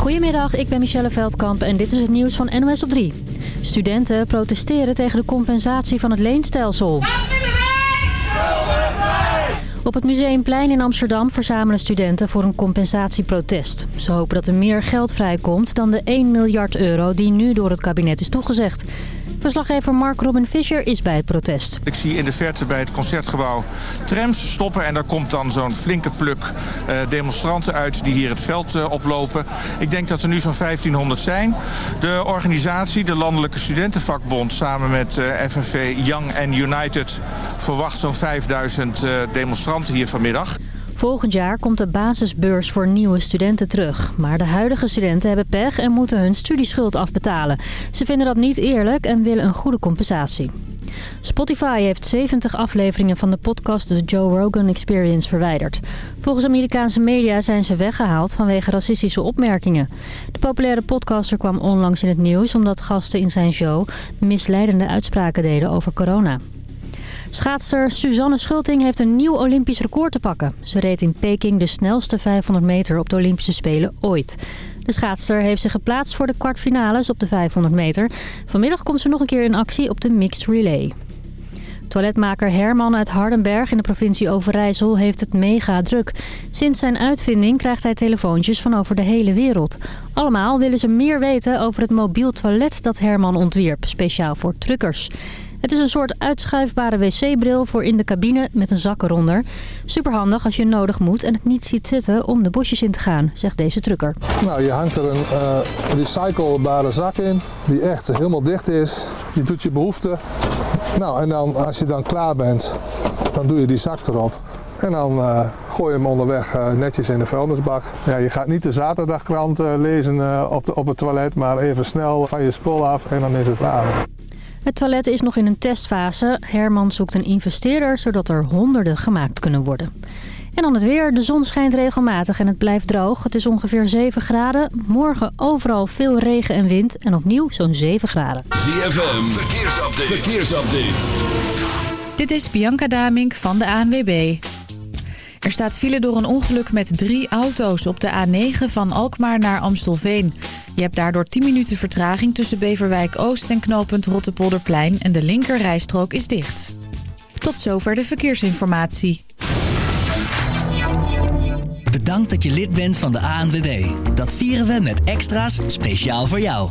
Goedemiddag, ik ben Michelle Veldkamp en dit is het nieuws van NOS op 3. Studenten protesteren tegen de compensatie van het leenstelsel. Op het Museumplein in Amsterdam verzamelen studenten voor een compensatieprotest. Ze hopen dat er meer geld vrijkomt dan de 1 miljard euro die nu door het kabinet is toegezegd. Verslaggever Mark Robin Fischer is bij het protest. Ik zie in de verte bij het Concertgebouw trams stoppen... en daar komt dan zo'n flinke pluk uh, demonstranten uit die hier het veld uh, oplopen. Ik denk dat er nu zo'n 1500 zijn. De organisatie, de Landelijke Studentenvakbond... samen met uh, FNV Young and United verwacht zo'n 5000 demonstranten hier vanmiddag. Volgend jaar komt de basisbeurs voor nieuwe studenten terug. Maar de huidige studenten hebben pech en moeten hun studieschuld afbetalen. Ze vinden dat niet eerlijk en willen een goede compensatie. Spotify heeft 70 afleveringen van de podcast The Joe Rogan Experience verwijderd. Volgens Amerikaanse media zijn ze weggehaald vanwege racistische opmerkingen. De populaire podcaster kwam onlangs in het nieuws omdat gasten in zijn show misleidende uitspraken deden over corona. Schaatster Suzanne Schulting heeft een nieuw Olympisch record te pakken. Ze reed in Peking de snelste 500 meter op de Olympische Spelen ooit. De schaatster heeft zich geplaatst voor de kwartfinales op de 500 meter. Vanmiddag komt ze nog een keer in actie op de mixed relay. Toiletmaker Herman uit Hardenberg in de provincie Overijssel heeft het mega druk. Sinds zijn uitvinding krijgt hij telefoontjes van over de hele wereld. Allemaal willen ze meer weten over het mobiel toilet dat Herman ontwierp, speciaal voor truckers. Het is een soort uitschuifbare wc-bril voor in de cabine met een zak eronder. Superhandig als je nodig moet en het niet ziet zitten om de bosjes in te gaan, zegt deze trucker. Nou, je hangt er een uh, recyclebare zak in die echt helemaal dicht is. Je doet je behoefte. Nou, en dan, als je dan klaar bent, dan doe je die zak erop. En dan uh, gooi je hem onderweg uh, netjes in de vuilnisbak. Ja, je gaat niet de zaterdagkrant lezen op, de, op het toilet, maar even snel van je spul af en dan is het klaar. Het toilet is nog in een testfase. Herman zoekt een investeerder zodat er honderden gemaakt kunnen worden. En dan het weer. De zon schijnt regelmatig en het blijft droog. Het is ongeveer 7 graden. Morgen overal veel regen en wind. En opnieuw zo'n 7 graden. ZFM, verkeersupdate. verkeersupdate. Dit is Bianca Damink van de ANWB. Er staat file door een ongeluk met drie auto's op de A9 van Alkmaar naar Amstelveen. Je hebt daardoor 10 minuten vertraging tussen Beverwijk Oost en knooppunt Rottepolderplein en de linkerrijstrook is dicht. Tot zover de verkeersinformatie. Bedankt dat je lid bent van de ANWB. Dat vieren we met extra's speciaal voor jou.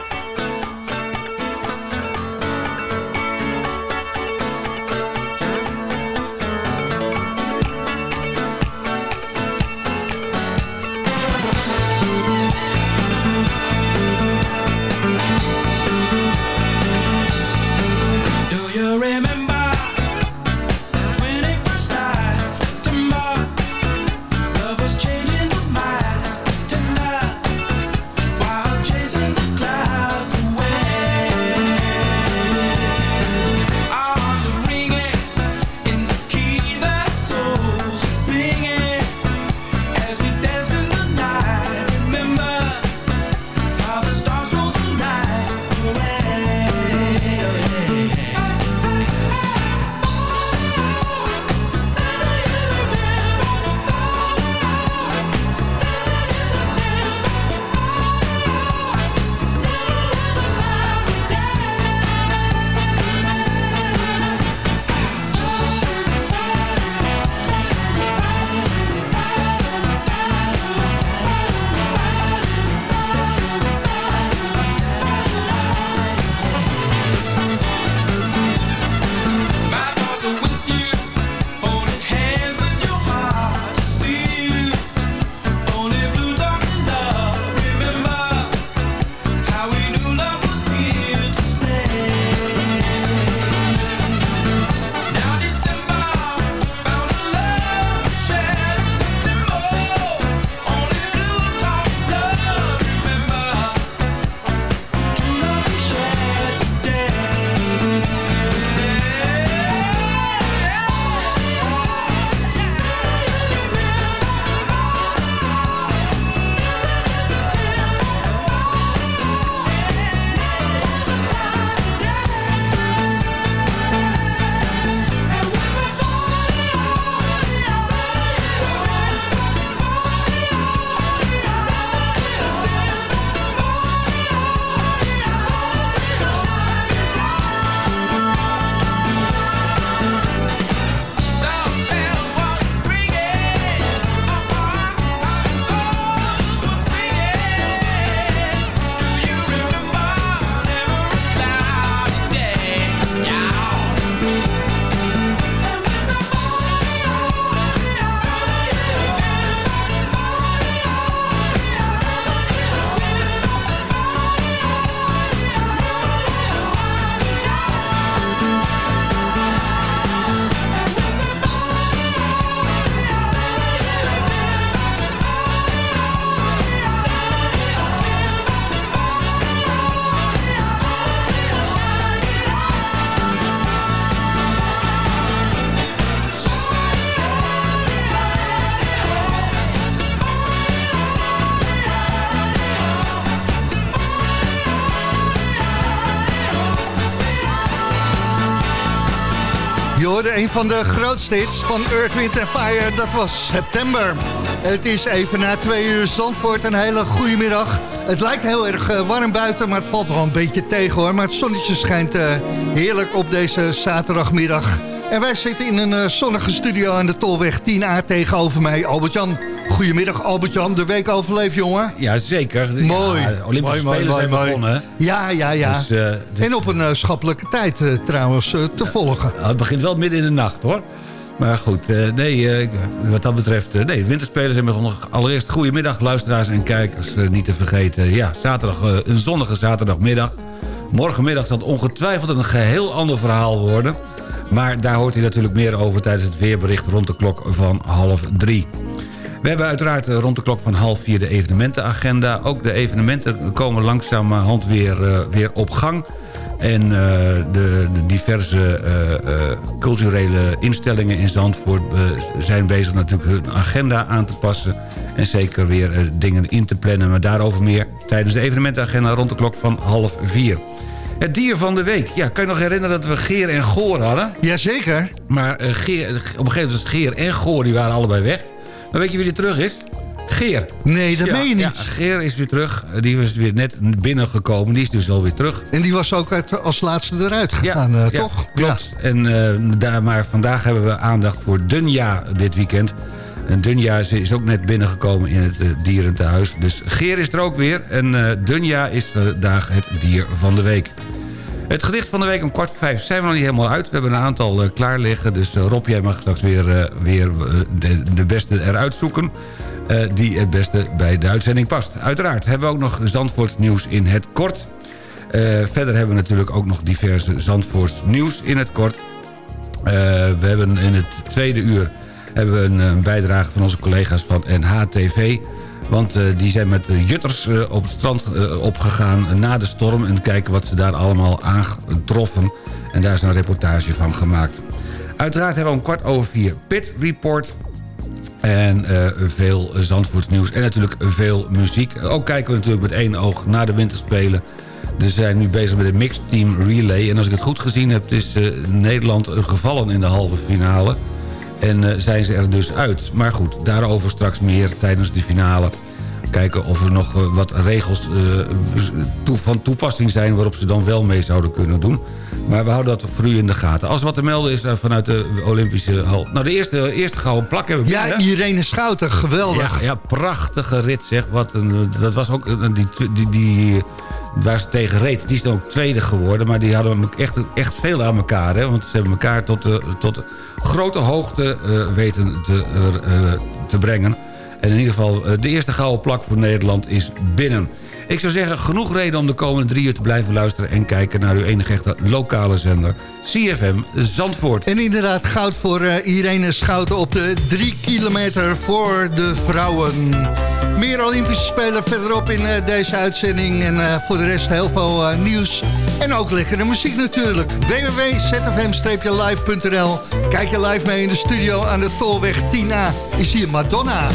Hoorde een van de grootste hits van Earth, Wind Fire. Dat was September. Het is even na twee uur Zandvoort. Een hele goede middag. Het lijkt heel erg eh, warm buiten, maar het valt wel een beetje tegen hoor. Maar het zonnetje schijnt uh, heerlijk op deze zaterdagmiddag. En wij zitten in een uh, zonnige studio aan de Tolweg 10A tegenover mij, Albert-Jan. Goedemiddag Albert-Jan, de week overleef jongen. Ja, zeker. Mooi. Ja, Olympische mooi, Spelen mooi, zijn begonnen. Ja, ja, ja. Dus, uh, dus... En op een uh, schappelijke tijd uh, trouwens te volgen. het begint wel midden in de nacht hoor. Maar goed, nee, wat dat betreft... nee, de winterspelen zijn begonnen. Allereerst goedemiddag luisteraars en kijkers. niet te vergeten, ja, zaterdag, een zonnige zaterdagmiddag. Morgenmiddag zal het ongetwijfeld een geheel ander verhaal worden. Maar daar hoort u natuurlijk meer over tijdens het weerbericht rond de klok van half drie. We hebben uiteraard eh, rond de klok van half vier de evenementenagenda. Ook de evenementen komen langzamerhand weer, uh, weer op gang. En uh, de, de, diverse uh, culturele instellingen in Zandvoort zijn bezig natuurlijk hun agenda aan te passen. En zeker weer dingen in te plannen. Maar daarover meer tijdens de evenementenagenda rond de klok van half vier. Het dier van de week. Ja, kan je nog herinneren dat we Geer en Goor hadden? Jazeker. Maar Geer, op een gegeven moment was Geer en Goor, die waren allebei weg. Maar weet je wie er terug is? Geer. Nee, dat ja, meen je niet. Ja, Geer is weer terug. Die was weer net binnengekomen. Die is dus alweer terug. En die was ook als laatste eruit gegaan, ja, uh, toch? klopt. En uh, daar, maar vandaag hebben we aandacht voor Dunja dit weekend. En Dunja is ook net binnengekomen in het uh, dierentehuis. Dus Geer is er ook weer. En Dunja is vandaag het dier van de week. Het gedicht van de week om kwart voor vijf zijn we nog niet helemaal uit. We hebben een aantal uh, klaar liggen. Dus uh, Rob, jij mag straks weer, uh, weer de, de, beste eruit zoeken. die het beste bij de uitzending past. Uiteraard hebben we ook nog Zandvoorts nieuws in het kort. verder hebben we natuurlijk ook nog diverse Zandvoorts nieuws in het kort. we hebben in het tweede uur hebben we een bijdrage van onze collega's van NHTV... Want uh, die zijn met de jutters uh, op het strand uh, opgegaan na de storm... en kijken wat ze daar allemaal aangetroffen. En daar is een reportage van gemaakt. Uiteraard hebben we om kwart over vier Pit Report... En veel Zandvoortsnieuws en natuurlijk veel muziek. Ook kijken we natuurlijk met één oog naar de winterspelen. Ze zijn nu bezig met een mixed team relay. En als ik het goed gezien heb, is Nederland gevallen in de halve finale. En uh, zijn ze er dus uit. Maar goed, daarover straks meer tijdens de finale. Kijken of er nog uh, wat regels toe, van toepassing zijn... waarop ze dan wel mee zouden kunnen doen. Maar we houden dat voor u in de gaten. Als wat te melden is vanuit de Olympische hal. Nou, de eerste, eerste gouden plak hebben we Ja, binnen, Irene Schouten, geweldig. Ja, ja, prachtige rit zeg. Wat een, dat was ook die, die, die waar ze tegen reed, die is dan ook tweede geworden. Maar die hadden echt, echt veel aan elkaar. Hè? Want ze hebben elkaar tot, de, tot grote hoogte uh, weten te, uh, te brengen. En in ieder geval, de eerste gouden plak voor Nederland is binnen. Ik zou zeggen, genoeg reden om de komende drie uur te blijven luisteren... en kijken naar uw enige echte lokale zender, CFM Zandvoort. En inderdaad, goud voor Irene Schouten op de drie kilometer voor de vrouwen. Meer Olympische Spelen verderop in uh, deze uitzending. En uh, voor de rest heel veel nieuws. En ook lekkere muziek natuurlijk. www.zfm-live.nl Kijk je live mee in de studio aan de Tolweg 10A. Is hier Madonna.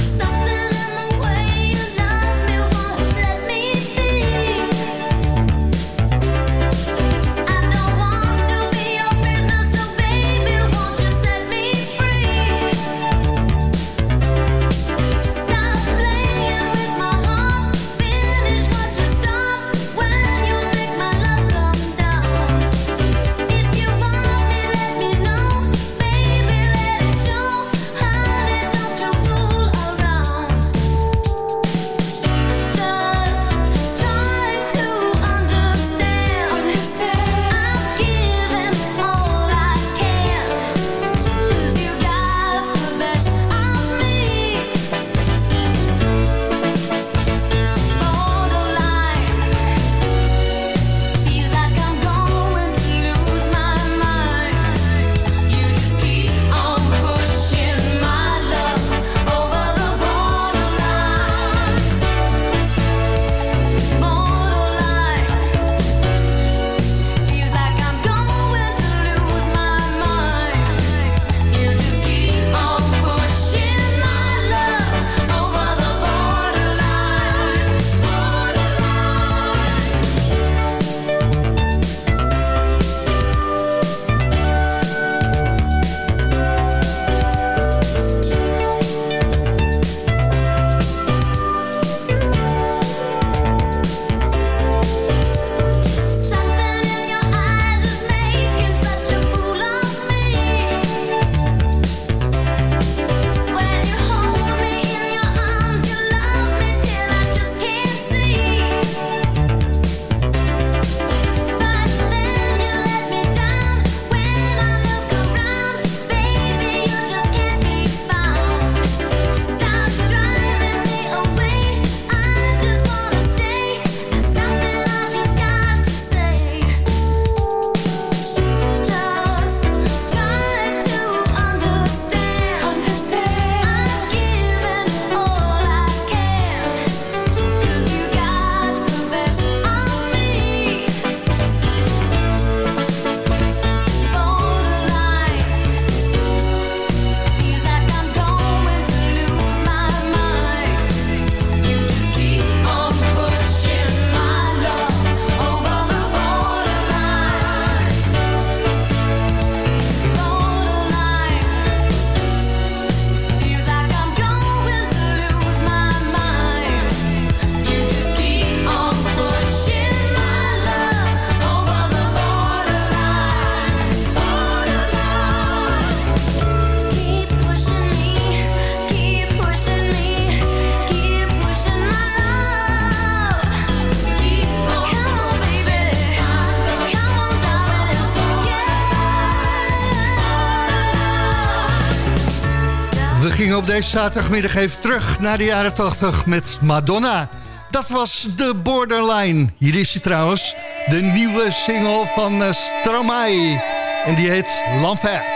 Op deze zaterdagmiddag even terug naar de jaren 80 met Madonna. Dat was de Borderline. Hier is je trouwens, de nieuwe single van uh, Stromae. En die heet L'Enfer.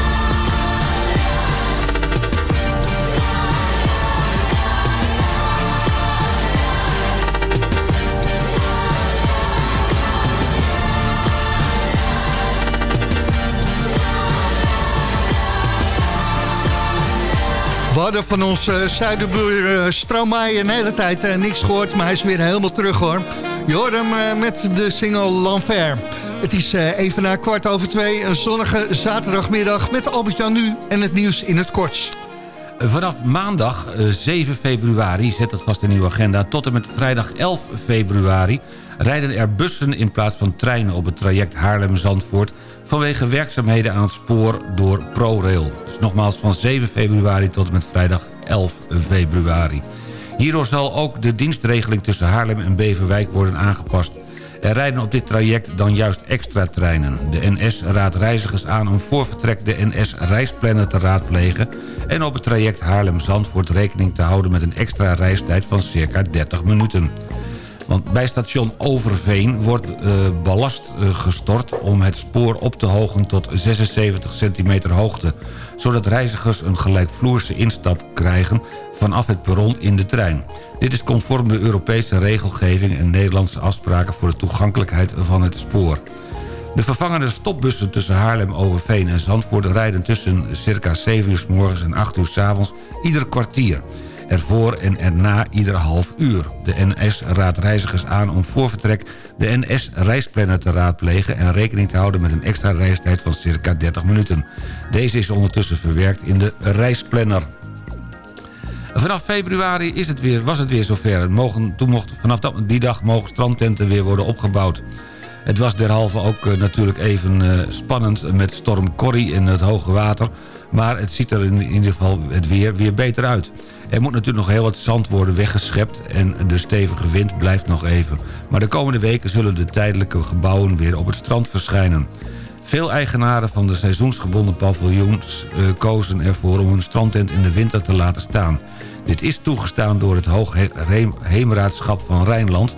We hadden van ons uh, zuidenbuur uh, Stromae een hele tijd uh, niks gehoord, maar hij is weer helemaal terug hoor. Je hoort hem met de single L'Enfer. Het is even na kwart over twee, een zonnige zaterdagmiddag met Albert-Jan Nu en het nieuws in het kort. Vanaf maandag 7 februari, zet dat vast in uw agenda, tot en met vrijdag 11 februari... rijden er bussen in plaats van treinen op het traject Haarlem-Zandvoort vanwege werkzaamheden aan het spoor door ProRail. Dus nogmaals van 7 februari tot en met vrijdag 11 februari. Hierdoor zal ook de dienstregeling tussen Haarlem en Beverwijk worden aangepast. Er rijden op dit traject dan juist extra treinen. De NS raadt reizigers aan om voor vertrek de NS-reisplanner te raadplegen... en op het traject Haarlem-Zandvoort rekening te houden met een extra reistijd van circa 30 minuten. Want bij station Overveen wordt uh, ballast uh, gestort om het spoor op te hogen tot 76 centimeter hoogte. Zodat reizigers een gelijkvloerse instap krijgen vanaf het perron in de trein. Dit is conform de Europese regelgeving en Nederlandse afspraken voor de toegankelijkheid van het spoor. De vervangende stopbussen tussen Haarlem, Overveen en Zandvoort rijden tussen circa 7 uur s morgens en 8 uur s avonds ieder kwartier ervoor en erna ieder half uur. De NS raadt reizigers aan om voor vertrek de NS-reisplanner te raadplegen... en rekening te houden met een extra reistijd van circa 30 minuten. Deze is ondertussen verwerkt in de reisplanner. Vanaf februari is het weer, was het weer zover. Mogen, toen mocht, vanaf die dag mogen strandtenten weer worden opgebouwd. Het was derhalve ook natuurlijk even spannend met storm Corrie in het hoge water... maar het ziet er in ieder geval het weer weer beter uit. Er moet natuurlijk nog heel wat zand worden weggeschept... en de stevige wind blijft nog even. Maar de komende weken zullen de tijdelijke gebouwen weer op het strand verschijnen. Veel eigenaren van de seizoensgebonden paviljoens uh, kozen ervoor om hun strandtent in de winter te laten staan. Dit is toegestaan door het Hoogheemraadschap van Rijnland.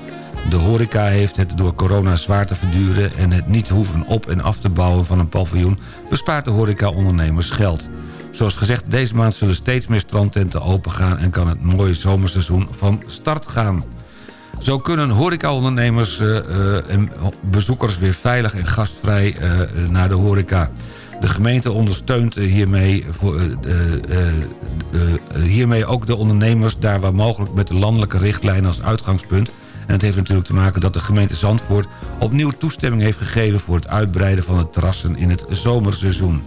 De horeca heeft het door corona zwaar te verduren... en het niet hoeven op- en af te bouwen van een paviljoen... bespaart de horeca-ondernemers geld. Zoals gezegd, deze maand zullen steeds meer strandtenten opengaan... en kan het mooie zomerseizoen van start gaan. Zo kunnen horecaondernemers uh, en bezoekers weer veilig en gastvrij uh, naar de horeca. De gemeente ondersteunt hiermee, voor, hiermee ook de ondernemers... daar waar mogelijk met de landelijke richtlijnen als uitgangspunt... En het heeft natuurlijk te maken dat de gemeente Zandvoort opnieuw toestemming heeft gegeven... voor het uitbreiden van de terrassen in het zomerseizoen.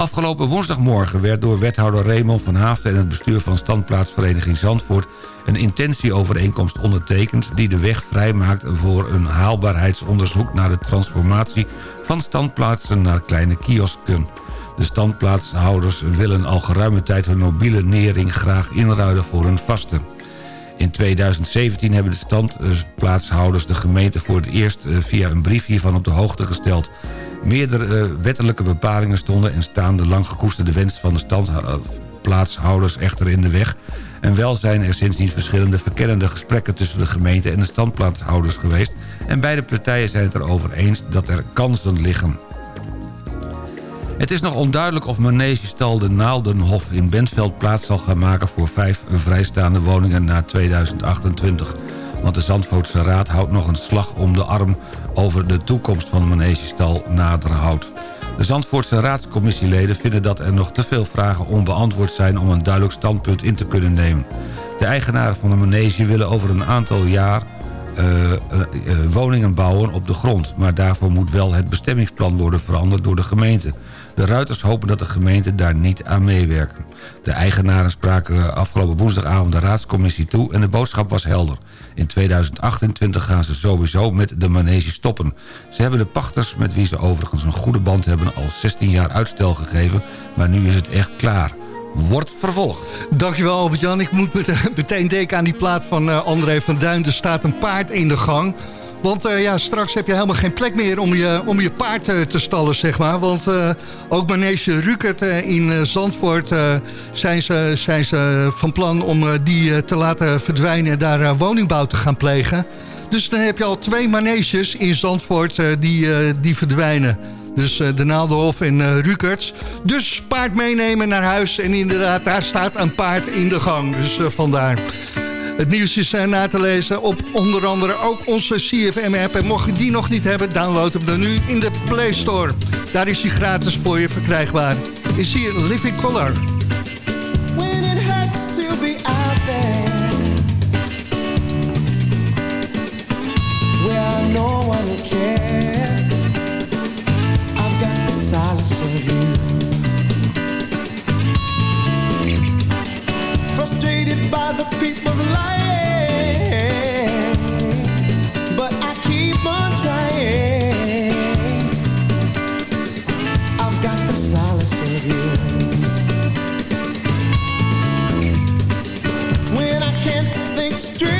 Afgelopen woensdagmorgen werd door wethouder Raymond van Haafden... en het bestuur van standplaatsvereniging Zandvoort... een intentieovereenkomst ondertekend... die de weg vrijmaakt voor een haalbaarheidsonderzoek... naar de transformatie van standplaatsen naar kleine kiosken. De standplaatshouders willen al geruime tijd hun mobiele nering graag inruilen voor hun vaste. In 2017 hebben de standplaatshouders de gemeente voor het eerst eh, via een brief hiervan op de hoogte gesteld. Meerdere eh, wettelijke bepalingen stonden en staan de lang gekoesterde wens van de standplaatshouders echter in de weg. En wel zijn er sindsdien verschillende verkennende gesprekken tussen de gemeente en de standplaatshouders geweest. En beide partijen zijn het erover eens dat er kansen liggen. Het is nog onduidelijk of Manegestal de Naaldenhof in Bentveld plaats zal gaan maken voor vijf vrijstaande woningen na 2028. Want de Zandvoortse Raad houdt nog een slag om de arm over de toekomst van Manegestal naderhoudt. De Zandvoortse raadscommissieleden vinden dat er nog te veel vragen onbeantwoord zijn om een duidelijk standpunt in te kunnen nemen. De eigenaren van de manege willen over een aantal jaar uh, uh, woningen bouwen op de grond. Maar daarvoor moet wel het bestemmingsplan worden veranderd door de gemeente. De ruiters hopen dat de gemeente daar niet aan meewerken. De eigenaren spraken afgelopen woensdagavond de raadscommissie toe... en de boodschap was helder. In 2028 gaan ze sowieso met de manege stoppen. Ze hebben de pachters, met wie ze overigens een goede band hebben... al 16 jaar uitstel gegeven, maar nu is het echt klaar wordt vervolgd. Dankjewel Albert-Jan. Ik moet meteen denken aan die plaat van uh, André van Duin. Er staat een paard in de gang. Want uh, ja, straks heb je helemaal geen plek meer om je, om je paard uh, te stallen, zeg maar. Want uh, ook Manege Rukert in Zandvoort zijn, ze, zijn ze van plan om die te laten verdwijnen... en daar woningbouw te gaan plegen. Dus dan heb je al twee maneges in Zandvoort die, die verdwijnen. Dus de Naaldenhof en Rukerts. Dus paard meenemen naar huis. En inderdaad, daar staat een paard in de gang. Dus vandaar. Het nieuws is uh, na te lezen op onder andere ook onze CFM-app. En mocht je die nog niet hebben, download hem dan nu in de Play Store. Daar is hij gratis voor je verkrijgbaar. Is hier Living Color. When it to be out there no one I've got the solace of Frustrated by the people's lying. But I keep on trying. I've got the solace of you. When I can't think straight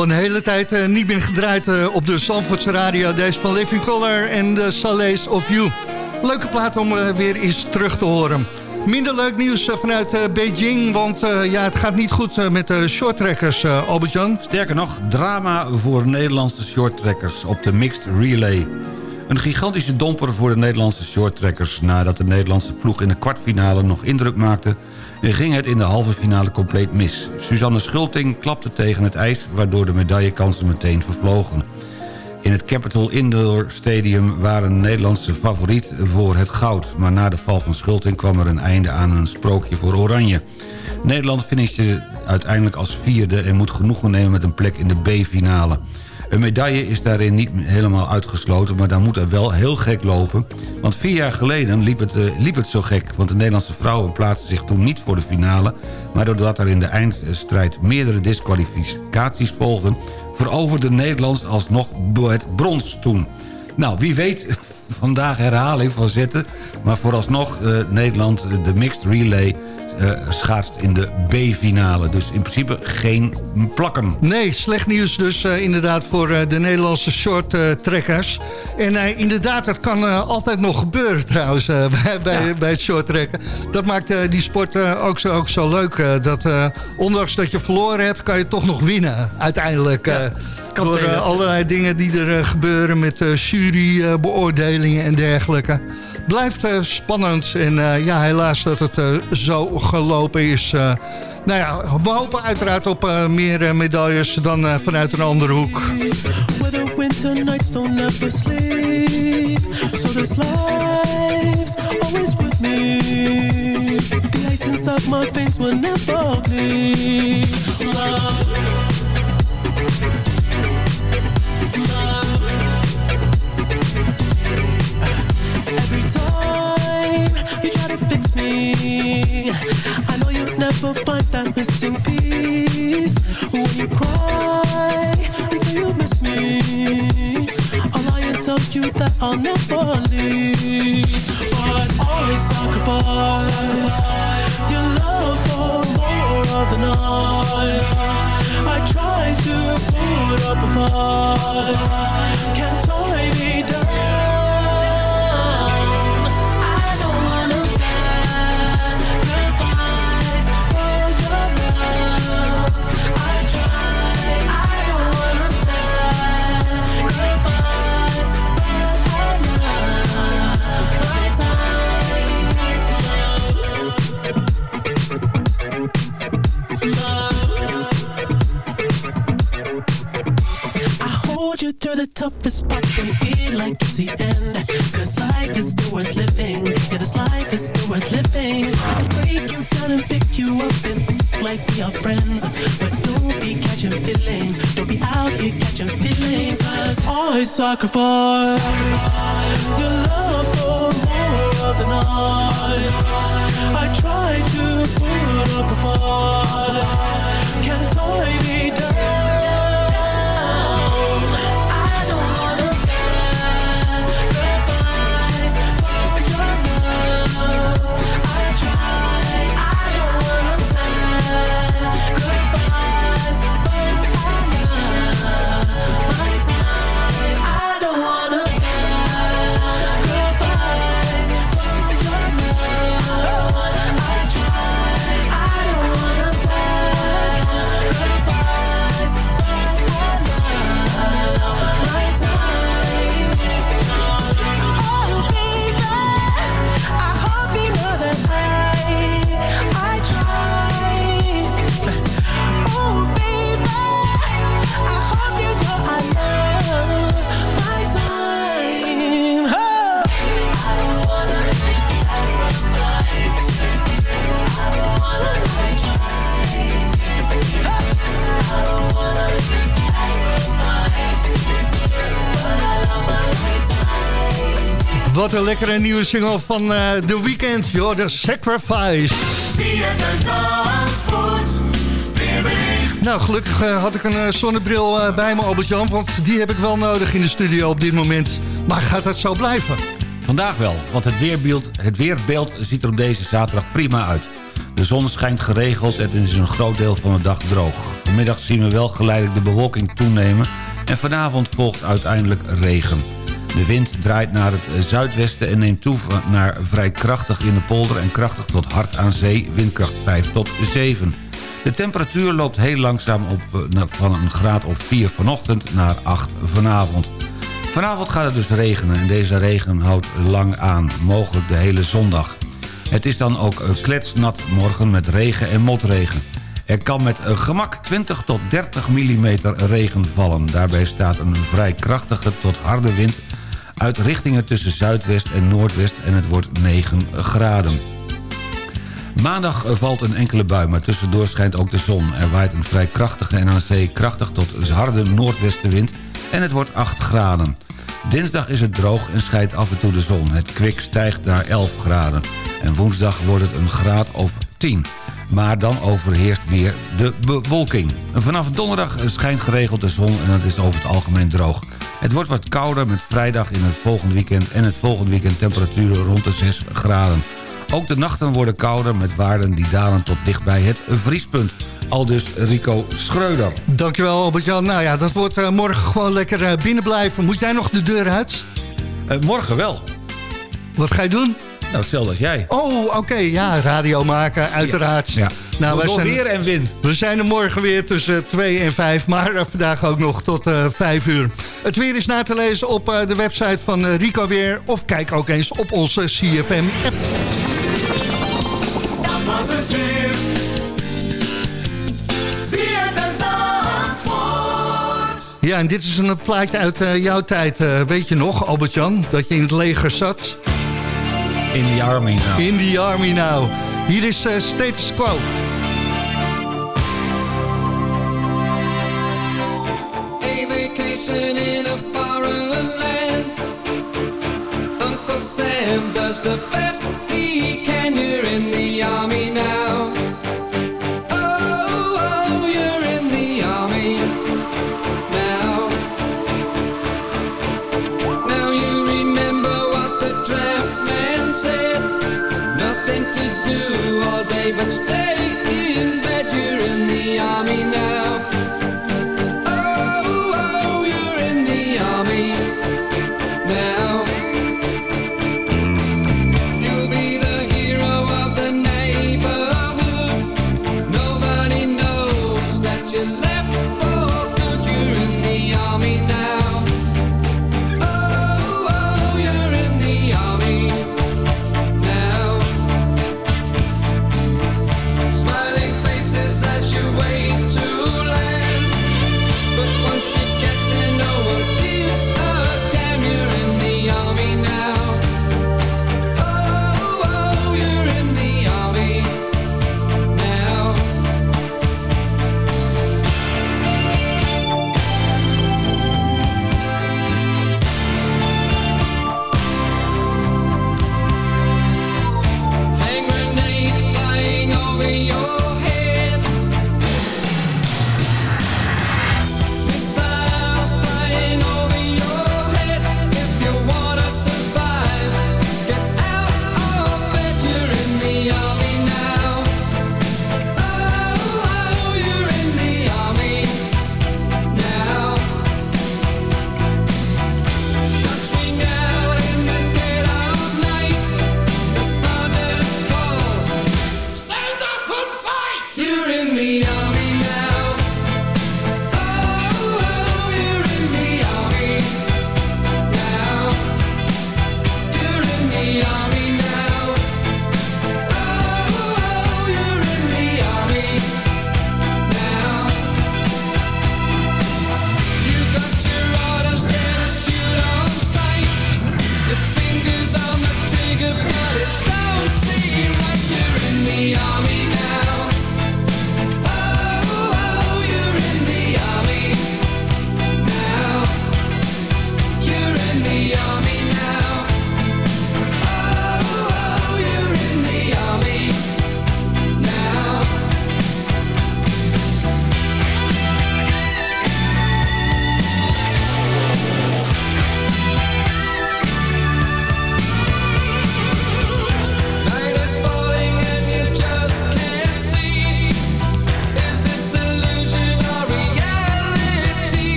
Een hele tijd eh, niet meer gedraaid eh, op de Zandvoortse radio. Deze van Living Color en The Solace of You. Leuke plaat om eh, weer eens terug te horen. Minder leuk nieuws vanuit Beijing, want ja, het gaat niet goed met de shorttrekkers, uh, Albert-Jan. Sterker nog, drama voor Nederlandse shorttrekkers op de mixed relay. Een gigantische domper voor de Nederlandse shorttrekkers... nadat de Nederlandse ploeg in de kwartfinale nog indruk maakte... ging het in de halve finale compleet mis. Suzanne Schulting klapte tegen het ijs... waardoor de medaillekansen meteen vervlogen. In het Capital Indoor Stadium waren Nederlandse favoriet voor het goud. Maar na de val van Schulting kwam er een einde aan een sprookje voor Oranje. Nederland finishte uiteindelijk als vierde... en moet genoegen nemen met een plek in de B-finale. Een medaille is daarin niet helemaal uitgesloten... maar dan moet er wel heel gek lopen. Want vier jaar geleden liep het, uh, liep het zo gek... want de Nederlandse vrouwen plaatsten zich toen niet voor de finale... maar doordat er in de eindstrijd meerdere disqualificaties volgden... veroverde Nederland alsnog het brons toen. Nou, wie weet, vandaag herhaling van zetten... maar vooralsnog uh, Nederland de mixed relay uh, schaatst in de B-finale. Dus in principe geen plakken. Nee, slecht nieuws dus uh, inderdaad voor uh, de Nederlandse shorttrekkers. en inderdaad, dat kan altijd nog gebeuren trouwens bij, bij, ja. bij, het shorttrekken. Dat maakt die sport ook, zo, ook zo leuk. dat ondanks dat je verloren hebt, kan je toch nog winnen uiteindelijk. Ja. Door uh, allerlei dingen die er uh, gebeuren met uh, jurybeoordelingen en dergelijke. Blijft spannend. En ja, helaas dat het zo gelopen is. nou ja, we hopen uiteraard op meer medailles dan vanuit een andere hoek. My Love I know you'll never find that missing piece. When you cry and say you miss me I'll lie and tell you that I'll never leave. But always sacrifice Your love for more of the night. I try to put up a fight. Can't tie me down to the toughest parts and feel like it's the end Cause life is still worth living. Yeah, this life is still worth living. I can break you down and pick you up and like we are friends. But don't be catching feelings. Don't be out here catching feelings. Cause I sacrifice. Your love for more of the night I try to put up a fight. Can't tie een lekkere nieuwe single van uh, The Weeknd. Joh, The Sacrifice. Nou, gelukkig uh, had ik een uh, zonnebril bij me, Albert-Jan. Want die heb ik wel nodig in de studio op dit moment. Maar gaat dat zo blijven? Vandaag wel, want het weerbeeld, het weerbeeld ziet er op deze zaterdag prima uit. De zon schijnt geregeld en het is een groot deel van de dag droog. Vanmiddag zien we wel geleidelijk de bewolking toenemen... en vanavond volgt uiteindelijk regen. De wind draait naar het zuidwesten en neemt toe naar vrij krachtig in de polder... en krachtig tot hard aan zee, windkracht 5 tot 7. De temperatuur loopt heel langzaam op, eh, van een graad of 4 vanochtend naar 8 vanavond. Vanavond gaat het dus regenen en deze regen houdt lang aan, mogelijk de hele zondag. Het is dan ook kletsnat morgen met regen en motregen. Er kan met gemak 20 tot 30 mm regen vallen. Daarbij staat een vrij krachtige tot harde wind uit richtingen tussen zuidwest en noordwest en het wordt 9 graden. Maandag valt een enkele bui, maar tussendoor schijnt ook de zon. Er waait een vrij krachtige en aan zee krachtig tot harde noordwestenwind en het wordt 8 graden. Dinsdag is het droog en schijnt af en toe de zon. Het kwik stijgt naar 11 graden. En woensdag wordt het een graad of 10. Maar dan overheerst weer de bewolking. Vanaf donderdag schijnt geregeld de zon en het is over het algemeen droog. Het wordt wat kouder met vrijdag in het volgende weekend... en het volgende weekend temperaturen rond de 6 graden. Ook de nachten worden kouder met waarden die dalen tot dichtbij het vriespunt. Al dus Rico Schreuder. Dankjewel Albert-Jan. Nou ja, dat wordt uh, morgen gewoon lekker uh, binnen blijven. Moet jij nog de deur uit? Uh, morgen wel. Wat ga je doen? Nou, hetzelfde als jij. Oh, oké. Okay, ja, radio maken, uiteraard. Ja. Nou, wij zijn, weer en wind. We zijn er morgen weer tussen 2 en 5, maar vandaag ook nog tot uh, 5 uur. Het weer is na te lezen op uh, de website van uh, Rico Weer... of kijk ook eens op onze CFM-app. Dat was het weer. Ja, en dit is een plaatje uit uh, jouw tijd. Uh, weet je nog, Albert-Jan, dat je in het leger zat? In the army now. In the army now. Hier is uh, Status Quo. A vacation in a foreign land. Uncle Sam does the best he can. You're in the army now.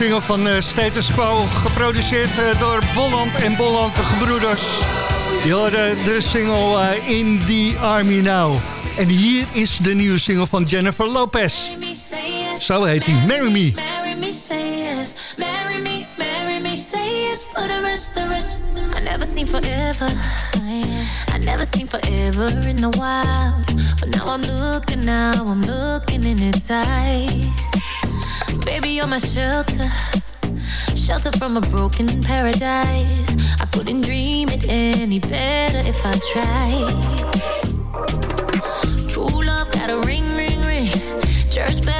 Single van uh, Status Quo, geproduceerd uh, door Bolland en Bolland, de gebroeders. Je hoorde de single uh, In The Army Now. En hier is de nieuwe single van Jennifer Lopez. Zo heet hij, Marry Me. Marry me, say yes. Marry me, marry me, say yes. For the rest, the rest. I never seen forever. I never seen forever in the wild. But now I'm looking, now I'm looking in its eyes. Baby, you're my shelter. Shelter from a broken paradise. I couldn't dream it any better if I tried. True love got a ring, ring, ring. Church bells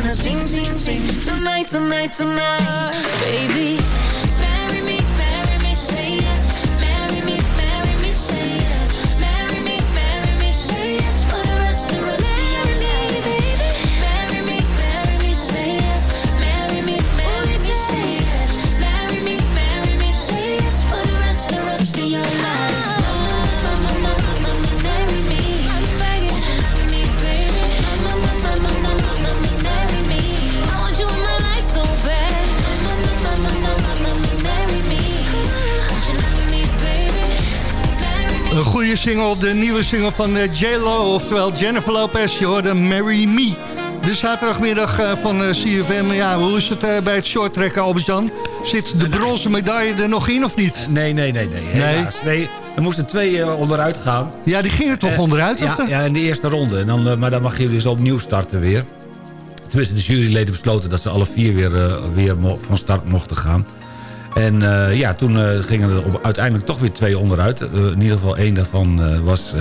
Gonna sing, sing, sing. Tonight, tonight, tonight. Baby, Single, de nieuwe single van eh, J-Lo, oftewel Jennifer Lopez. Je hoorde Marry Me. De zaterdagmiddag eh, van eh, CFM. Ja, hoe is het bij het shorttrekken, Albert-Jan? Zit de bronzen medaille er nog in of niet? Nee, nee, nee, nee. Helaas. Nee, er moesten twee onderuit gaan. Ja, die gingen toch onderuit? Ja, ja, in de eerste ronde. En dan, maar dan mag je dus opnieuw starten weer. Tenminste, de juryleden besloten dat ze alle vier weer, weer van start mochten gaan. En eh, ja, toen eh, gingen er op- uiteindelijk toch weer twee onderuit. Eh, in ieder geval één daarvan was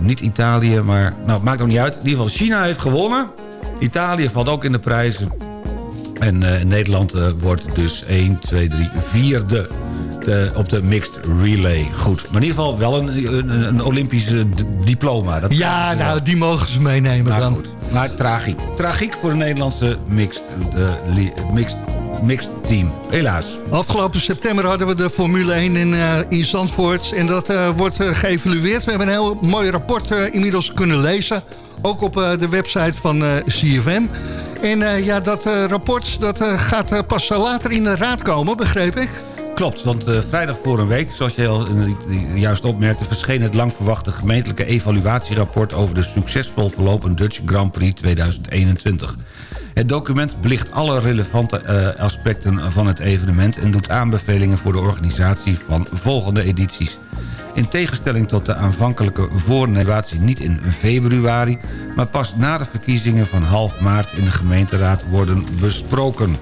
niet Italië, maar... Nou, het maakt ook niet uit. In ieder geval, China heeft gewonnen. Italië valt ook in de prijzen. En Nederland wordt dus 1, 2, 3, vierde eh, op de mixed relay. Goed, maar in ieder geval wel een, een, een Olympisch diploma. Dat Ja, nou, die mogen ze meenemen maar dan. goed. Maar tragiek. Tragiek voor de Nederlandse mixed, li- mixed, mixed team. Helaas. Afgelopen september hadden we de Formule 1 in, eh, in Zandvoort. En dat eh, wordt eh, geëvalueerd. We hebben een heel mooi rapport inmiddels kunnen lezen. Ook op de website van CFM. En ja, dat rapport dat, gaat pas later in de raad komen, begreep ik. Klopt, want vrijdag voor een week, zoals je al juist opmerkte... verscheen het lang verwachte gemeentelijke evaluatierapport... over de succesvol verlopen Dutch Grand Prix 2021. Het document belicht alle relevante eh, aspecten van het evenement... en doet aanbevelingen voor de organisatie van volgende edities. In tegenstelling tot de aanvankelijke voornevatie niet in februari... maar pas na de verkiezingen van half maart in de gemeenteraad worden besproken.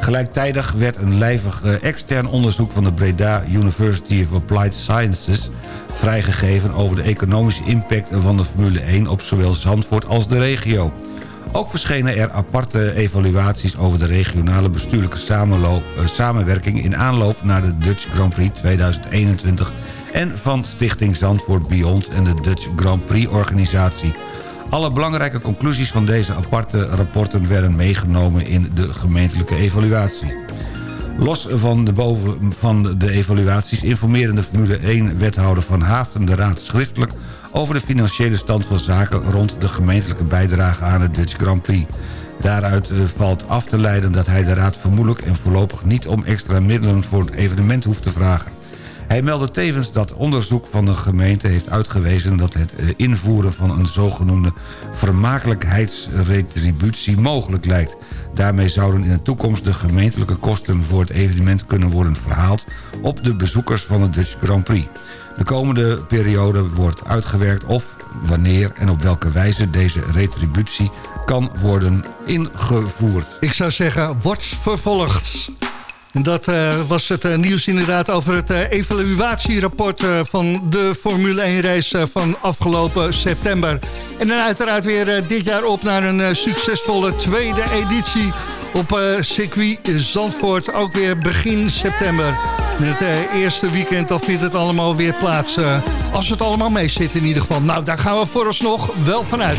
Gelijktijdig werd een lijvig eh, extern onderzoek van de Breda University of Applied Sciences vrijgegeven over de economische impact van de Formule 1 op zowel Zandvoort als de regio. Ook verschenen er aparte evaluaties over de regionale bestuurlijke eh, samenwerking in aanloop naar de Dutch Grand Prix 2021 en van Stichting Zandvoort Beyond en de Dutch Grand Prix organisatie. Alle belangrijke conclusies van deze aparte rapporten werden meegenomen in de gemeentelijke evaluatie. Los van de, boven, van de evaluaties informeerde de Formule 1-wethouder Van Haafden de raad schriftelijk over de financiële stand van zaken rond de gemeentelijke bijdrage aan het Dutch Grand Prix. Daaruit eh, valt af te leiden dat hij de raad vermoedelijk en voorlopig niet om extra middelen voor het evenement hoeft te vragen. Hij meldde tevens dat onderzoek van de gemeente heeft uitgewezen... dat het eh, invoeren van een zogenoemde vermakelijkheidsretributie mogelijk lijkt. Daarmee zouden in de toekomst de gemeentelijke kosten voor het evenement kunnen worden verhaald... op de bezoekers van het Dutch Grand Prix. De komende periode wordt uitgewerkt of, wanneer en op welke wijze deze retributie kan worden ingevoerd. Ik zou zeggen, wordt vervolgd. Dat uh, was het uh, nieuws inderdaad over het uh, evaluatierapport van de Formule 1 race van afgelopen september. En dan uiteraard weer dit jaar op naar een succesvolle tweede editie op circuit Zandvoort. Ook weer begin september. Het eerste weekend dan vindt het allemaal weer plaats. als het allemaal mee zit in ieder geval. Nou, daar gaan we vooralsnog wel vanuit.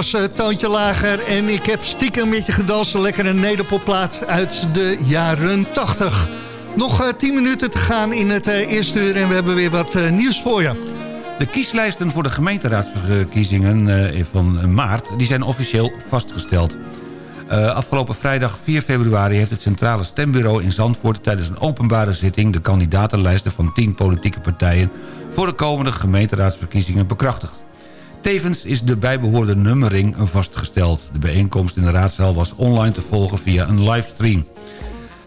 Was uh, Toontje Lager en ik heb stiekem met je gedanst. Een lekkere nederpopplaat uit de jaren 80. Nog uh, 10 minuten te gaan in het uh, eerste uur en we hebben weer wat nieuws voor je. De kieslijsten voor de gemeenteraadsverkiezingen van maart die zijn officieel vastgesteld. afgelopen vrijdag 4 februari heeft het Centrale Stembureau in Zandvoort... tijdens een openbare zitting de kandidatenlijsten van 10 politieke partijen... voor de komende gemeenteraadsverkiezingen bekrachtigd. Tevens is de bijbehorende nummering vastgesteld. De bijeenkomst in de raadzaal was online te volgen via een livestream.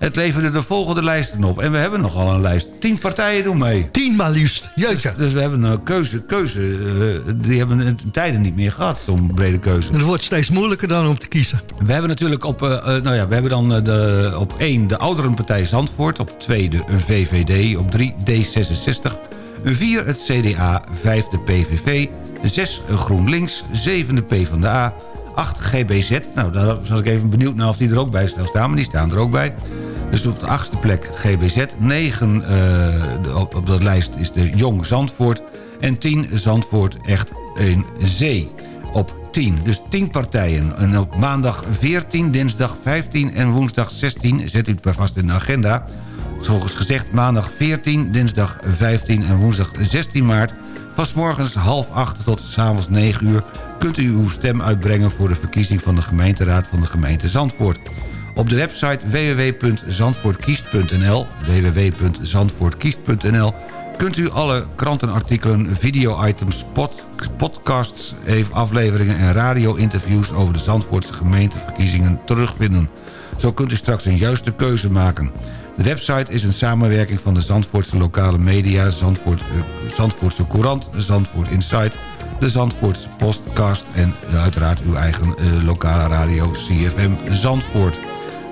Het leverde de volgende lijsten op. En we hebben nogal een lijst. Tien partijen doen mee. Tien maar liefst. Jeetje. Dus, dus we hebben een keuze. keuze uh, die hebben tijden niet meer gehad, zo'n brede keuze. En het wordt steeds moeilijker dan om te kiezen. We hebben natuurlijk op, uh, nou ja, we hebben dan de, op één de Ouderenpartij Zandvoort. Op twee de VVD. Op drie D66. Vier het CDA. Vijf de PVV. 6 GroenLinks, 7 de PvdA, 8 GBZ. Nou, daar was ik even benieuwd naar of die er ook bij staan, maar die staan er ook bij. Dus op de achtste plek GBZ, 9 uh, op, op de lijst is de Jong Zandvoort... en 10 Zandvoort Echt een Zee op 10. Dus 10 partijen. En op maandag 14, dinsdag 15 en woensdag 16... zet u het maar vast in de agenda... Zoals gezegd maandag 14, dinsdag 15 en woensdag 16 maart... van morgens half 8 tot s avonds 9 uur... kunt u uw stem uitbrengen voor de verkiezing van de gemeenteraad van de gemeente Zandvoort. Op de website www.zandvoortkiest.nl www.zandvoortkiest.nl kunt u alle krantenartikelen, video-items, pod- podcasts, afleveringen en radio-interviews over de Zandvoortse gemeenteverkiezingen terugvinden. Zo kunt u straks een juiste keuze maken. De website is een samenwerking van de Zandvoortse lokale media... Zandvoort, eh, Zandvoortse Courant, Zandvoort Insight... de Zandvoortse Postcast en eh, uiteraard uw eigen eh, lokale radio CFM Zandvoort.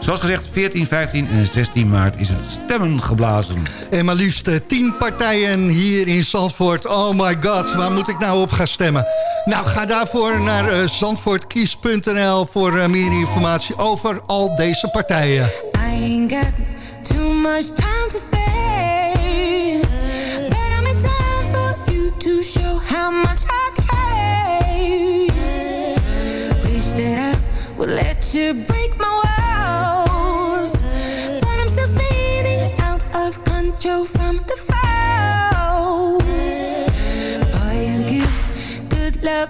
Zoals gezegd, 14, 15 en 16 maart is het stemmen geblazen. En maar liefst eh, tien partijen hier in Zandvoort. Oh my god, waar moet ik nou op gaan stemmen? Nou, ga daarvoor naar eh, zandvoortkies.nl voor eh, meer informatie over al deze partijen. I ain't got too much time to spare. But I'm in time for you to show how much I care. Wish that I would let you break my walls. But I'm still spinning out of control from the fall. Boy, you give good love,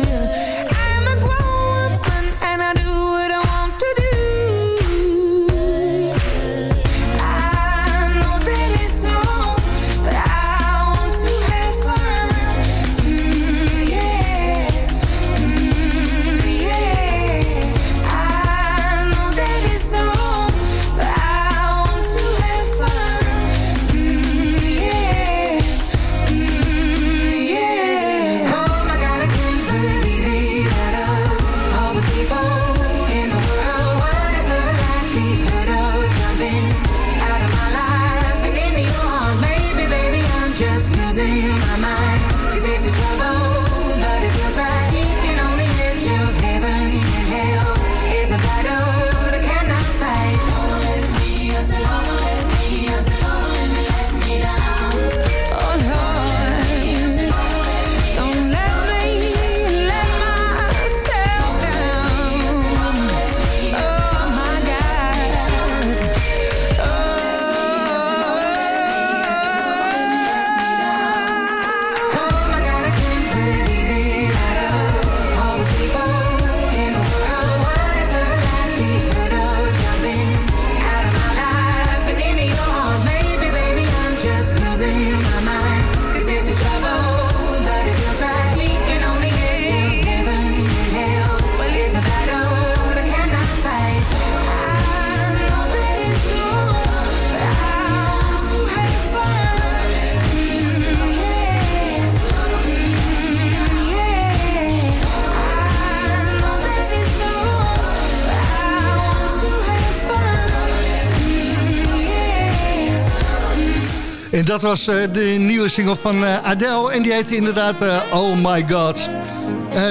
Dat was eh, de nieuwe single van eh, Adele. En die heette inderdaad eh, Oh My God.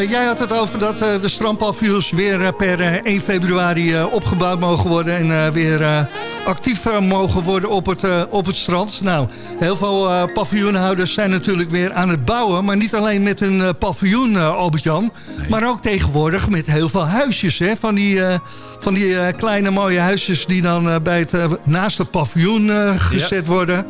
Jij had het over dat de strandpaviljoens weer per eh, 1 februari opgebouwd mogen worden. En weer actief mogen worden op het, op het strand. Nou, heel veel paviljoenhouders zijn natuurlijk weer aan het bouwen. Maar niet alleen met een paviljoen, Albert-Jan. Maar ook tegenwoordig met heel veel huisjes. Hè, van die... van die kleine mooie huisjes die dan bij het, naast het paviljoen gezet worden.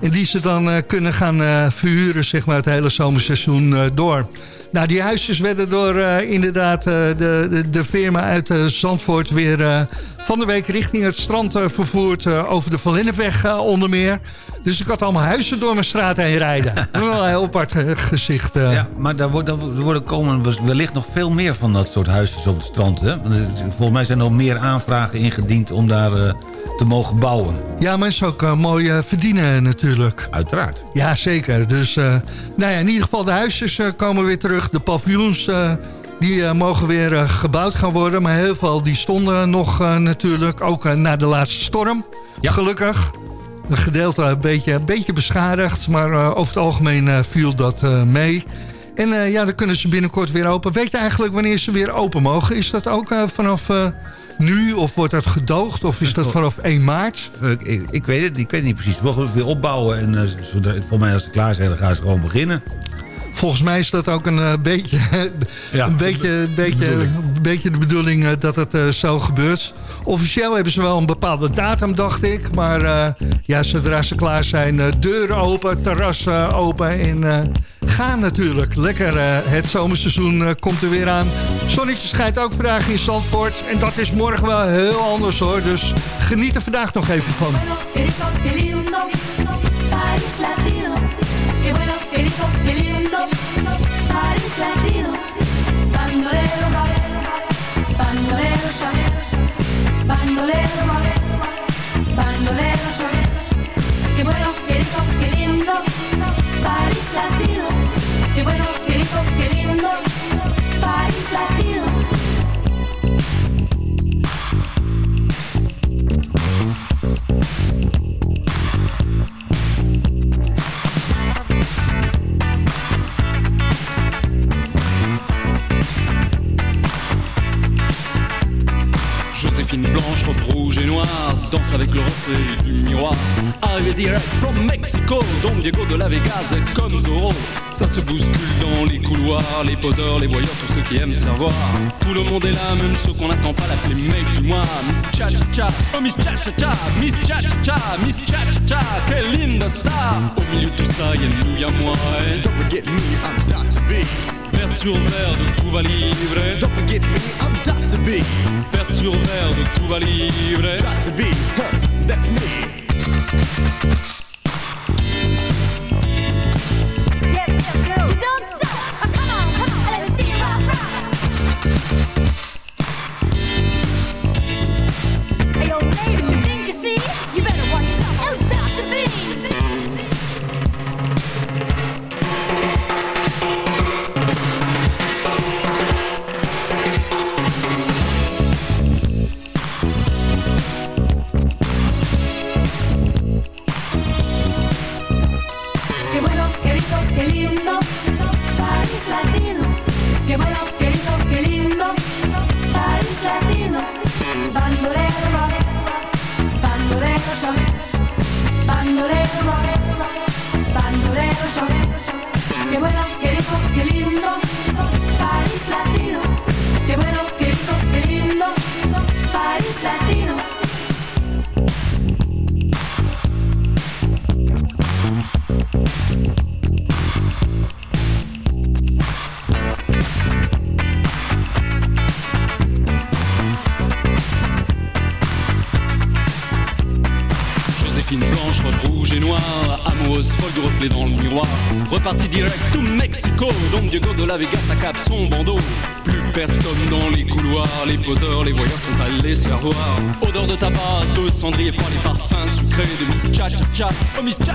En die ze dan eh, kunnen gaan eh, verhuren zeg maar, het hele zomerseizoen eh, door. Nou, die huisjes werden door inderdaad de, de, de firma uit Zandvoort weer van de week richting het strand eh, vervoerd. eh, over de Van Lennepweg eh, onder meer. Dus ik had allemaal huizen door mijn straat heen rijden. Dat wel een heel apart gezicht. Ja, maar daar wordt, daar worden komen wellicht nog veel meer van dat soort huisjes op het strand. Hè? Volgens mij zijn er nog meer aanvragen ingediend om daar te mogen bouwen. Ja, maar het is ook mooi verdienen natuurlijk. Uiteraard. Ja, zeker. Dus nou ja, in ieder geval de huisjes komen weer terug. De paviljoens die eh, mogen weer eh, gebouwd gaan worden. Maar heel veel die stonden nog eh, natuurlijk. Ook na de laatste storm. Gelukkig. Een gedeelte een beetje, een beetje beschadigd. Maar over het algemeen viel dat mee. En ja, dan kunnen ze binnenkort weer open. Weet je eigenlijk wanneer ze weer open mogen? Is dat ook vanaf nu? Of wordt dat gedoogd? Of is dat vanaf 1 maart? Ik, ik, ik weet het, ik weet het niet precies. We mogen het weer opbouwen en volgens mij als ze klaar zijn, dan gaan ze gewoon beginnen. Volgens mij is dat ook een eh, beetje, een beetje, een beetje, een beetje de bedoeling eh, dat het eh, zo gebeurt. Officieel hebben ze wel een bepaalde datum, dacht ik. Maar eh, ja, zodra ze klaar zijn, deuren open, terras eh, open en eh, gaan natuurlijk. Lekker, het zomerseizoen eh, komt er weer aan. Zonnetje schijnt ook vandaag in Zandvoort. En dat is morgen wel heel anders hoor. Dus geniet er vandaag nog even van. Blanche, robe rouge et noire, danse avec le reflet du miroir. Arrivé direct from Mexico, Don Diego de la Vegas, comme Zorro. Ça se bouscule dans les couloirs, les poseurs, les voyeurs, tous ceux qui aiment savoir. Tout le monde est là, même ceux qu'on n'attend pas l'appeler mec du mois. Miss Cha Cha Cha, oh Miss Cha Cha Cha, Miss Cha Cha Cha, Miss Cha Cha Cha, quelle linda star. Au milieu de tout ça, y'a nous, y'a moi. Et don't forget me, I'm Dr. B. Vers sur verre de Cuba Libre. Don't forget me, I'm Dr. B. Vers sur verre de Cuba Libre. That's me.